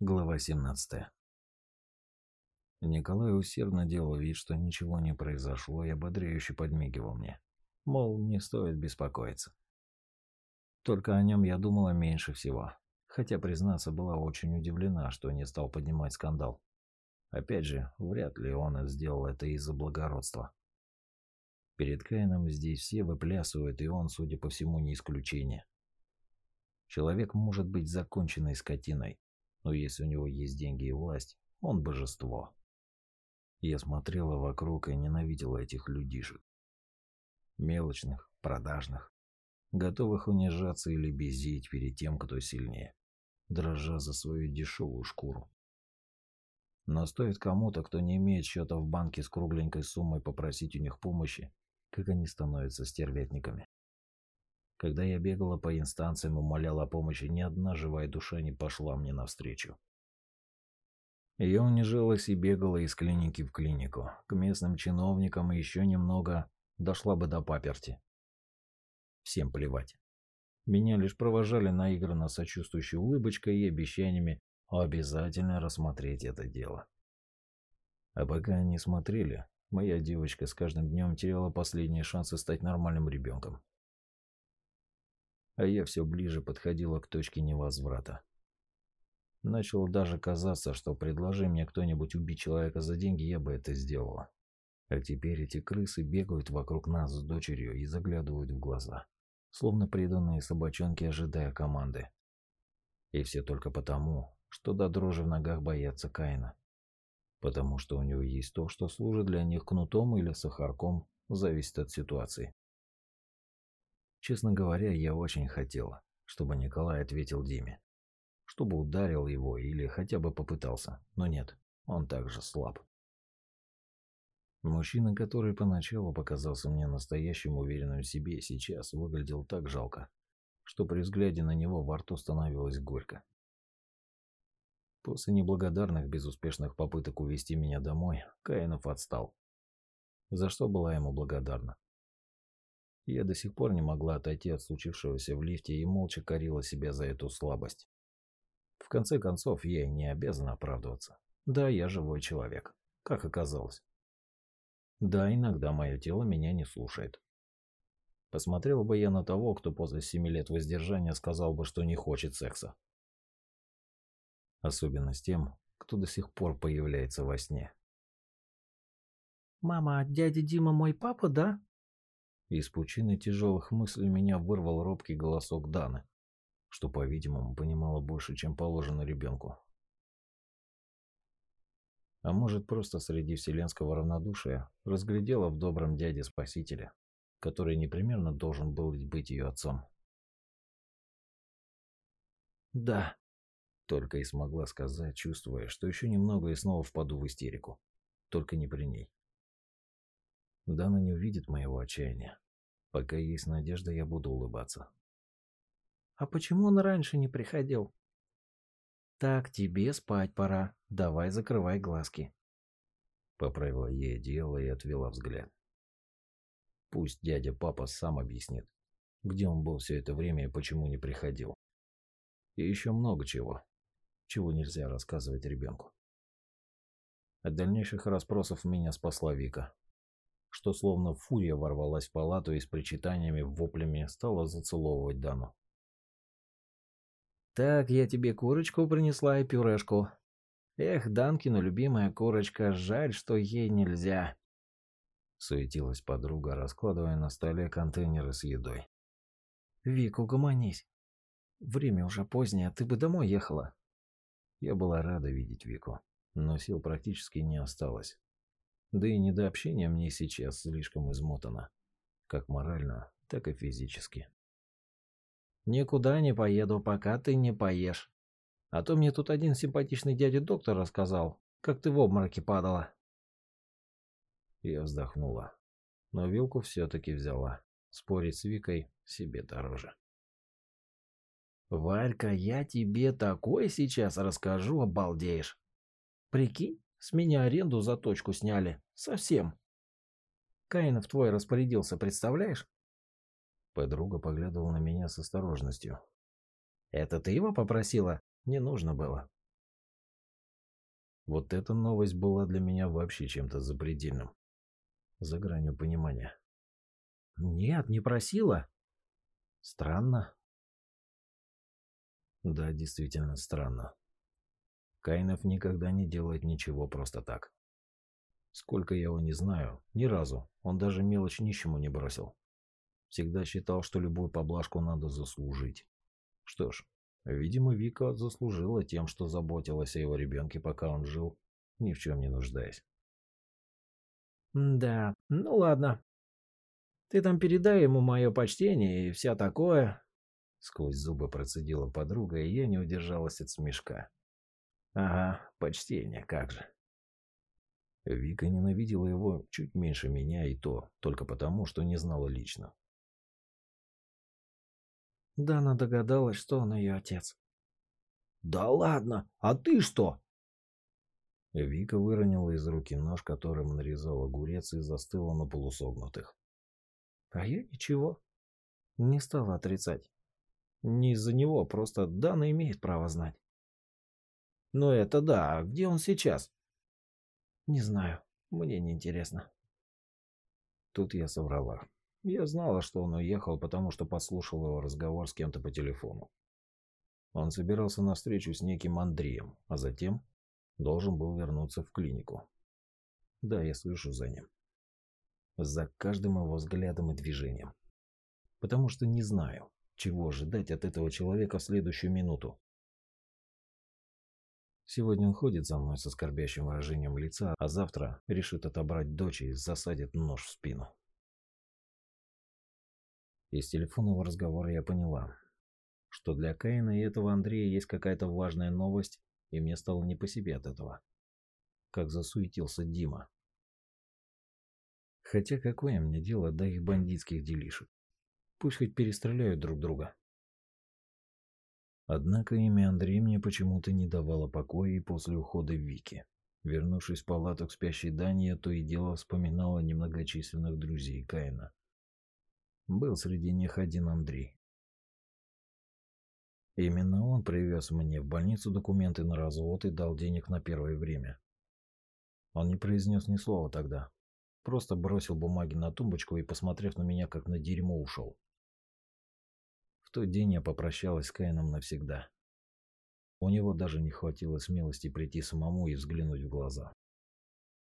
Глава 17. Николай усердно делал вид, что ничего не произошло, и ободряюще подмигивал мне. Мол, не стоит беспокоиться. Только о нем я думала меньше всего. Хотя, признаться, была очень удивлена, что не стал поднимать скандал. Опять же, вряд ли он сделал это из-за благородства. Перед Каином здесь все выплясывают, и он, судя по всему, не исключение. Человек может быть законченной скотиной, но если у него есть деньги и власть, он божество. Я смотрела вокруг и ненавидела этих людишек. Мелочных, продажных, готовых унижаться или безить перед тем, кто сильнее, дрожа за свою дешевую шкуру. Но стоит кому-то, кто не имеет счета в банке с кругленькой суммой, попросить у них помощи, как они становятся стервятниками. Когда я бегала по инстанциям и умоляла о помощи, ни одна живая душа не пошла мне навстречу. Я унижалась и бегала из клиники в клинику, к местным чиновникам и еще немного дошла бы до паперти. Всем плевать. Меня лишь провожали наигранно сочувствующей улыбочкой и обещаниями обязательно рассмотреть это дело. А пока они смотрели, моя девочка с каждым днем теряла последние шансы стать нормальным ребенком а я все ближе подходила к точке невозврата. Начало даже казаться, что предложи мне кто-нибудь убить человека за деньги, я бы это сделала. А теперь эти крысы бегают вокруг нас с дочерью и заглядывают в глаза, словно преданные собачонки, ожидая команды. И все только потому, что до дрожи в ногах боятся Каина. Потому что у него есть то, что служит для них кнутом или сахарком, зависит от ситуации. Честно говоря, я очень хотела, чтобы Николай ответил Диме. Чтобы ударил его или хотя бы попытался. Но нет, он также слаб. Мужчина, который поначалу показался мне настоящим уверенным в себе, сейчас выглядел так жалко, что при взгляде на него во рту становилось горько. После неблагодарных безуспешных попыток увести меня домой, Каинов отстал. За что была ему благодарна? Я до сих пор не могла отойти от случившегося в лифте и молча корила себя за эту слабость. В конце концов, и не обязан оправдываться. Да, я живой человек, как оказалось. Да, иногда мое тело меня не слушает. Посмотрел бы я на того, кто после семи лет воздержания сказал бы, что не хочет секса. Особенно с тем, кто до сих пор появляется во сне. «Мама, дядя Дима мой папа, да?» Из пучины тяжелых мыслей меня вырвал робкий голосок Даны, что, по-видимому, понимала больше, чем положено ребенку. А может, просто среди вселенского равнодушия разглядела в добром дяде спасителя, который непременно должен был быть ее отцом. «Да», — только и смогла сказать, чувствуя, что еще немного и снова впаду в истерику. Только не при ней. Дана не увидит моего отчаяния. Пока есть надежда, я буду улыбаться. А почему он раньше не приходил? Так, тебе спать пора. Давай закрывай глазки. Поправила ей дело и отвела взгляд. Пусть дядя папа сам объяснит, где он был все это время и почему не приходил. И еще много чего, чего нельзя рассказывать ребенку. От дальнейших расспросов меня спасла Вика что словно фурия ворвалась в палату и с причитаниями, воплями стала зацеловывать Дану. «Так, я тебе курочку принесла и пюрешку. Эх, Данкину любимая курочка, жаль, что ей нельзя». Суетилась подруга, раскладывая на столе контейнеры с едой. «Вик, угомонись. Время уже позднее, ты бы домой ехала». Я была рада видеть Вику, но сил практически не осталось. Да и не до общения мне сейчас слишком измотано. Как морально, так и физически. «Никуда не поеду, пока ты не поешь. А то мне тут один симпатичный дядя-доктор рассказал, как ты в обмороке падала». Я вздохнула, но вилку все-таки взяла. Спорить с Викой себе дороже. «Варька, я тебе такое сейчас расскажу, обалдеешь. Прикинь, с меня аренду за точку сняли. Совсем. Каинов твой распорядился, представляешь? Подруга поглядывала на меня с осторожностью. Это ты его попросила? Не нужно было. Вот эта новость была для меня вообще чем-то запредельным. За гранью понимания. Нет, не просила. Странно. Да, действительно странно. Кайнов никогда не делает ничего просто так. Сколько я его не знаю, ни разу он даже мелочь нищему не бросил. Всегда считал, что любую поблажку надо заслужить. Что ж, видимо, Вика заслужила тем, что заботилась о его ребенке, пока он жил, ни в чем не нуждаясь. Да, ну ладно. Ты там передай ему мое почтение и вся такое. Сквозь зубы процедила подруга, и я не удержалась от смешка. Ага, почтение, как же. Вика ненавидела его чуть меньше меня и то, только потому, что не знала лично. Дана догадалась, что он ее отец. «Да ладно! А ты что?» Вика выронила из руки нож, которым нарезала огурец, и застыла на полусогнутых. А я ничего. Не стала отрицать. Не из-за него, просто Дана имеет право знать. Ну это да, а где он сейчас? Не знаю, мне не интересно. Тут я соврала. Я знала, что он уехал, потому что послушал его разговор с кем-то по телефону. Он собирался на встречу с неким Андреем, а затем должен был вернуться в клинику. Да, я слышу за ним. За каждым его взглядом и движением. Потому что не знаю, чего ожидать от этого человека в следующую минуту. Сегодня он ходит за мной со скорбящим выражением лица, а завтра решит отобрать дочь и засадит нож в спину. Из телефонного разговора я поняла, что для Каина и этого Андрея есть какая-то важная новость, и мне стало не по себе от этого. Как засуетился Дима. Хотя какое мне дело до их бандитских делишек? Пусть хоть перестреляют друг друга. Однако имя Андрей мне почему-то не давало покоя и после ухода Вики. Вернувшись в палату к спящей Дане, я то и дело вспоминала немногочисленных друзей Каина. Был среди них один Андрей. Именно он привез мне в больницу документы на развод и дал денег на первое время. Он не произнес ни слова тогда. Просто бросил бумаги на тумбочку и, посмотрев на меня, как на дерьмо, ушел. В тот день я попрощалась с Каином навсегда. У него даже не хватило смелости прийти самому и взглянуть в глаза.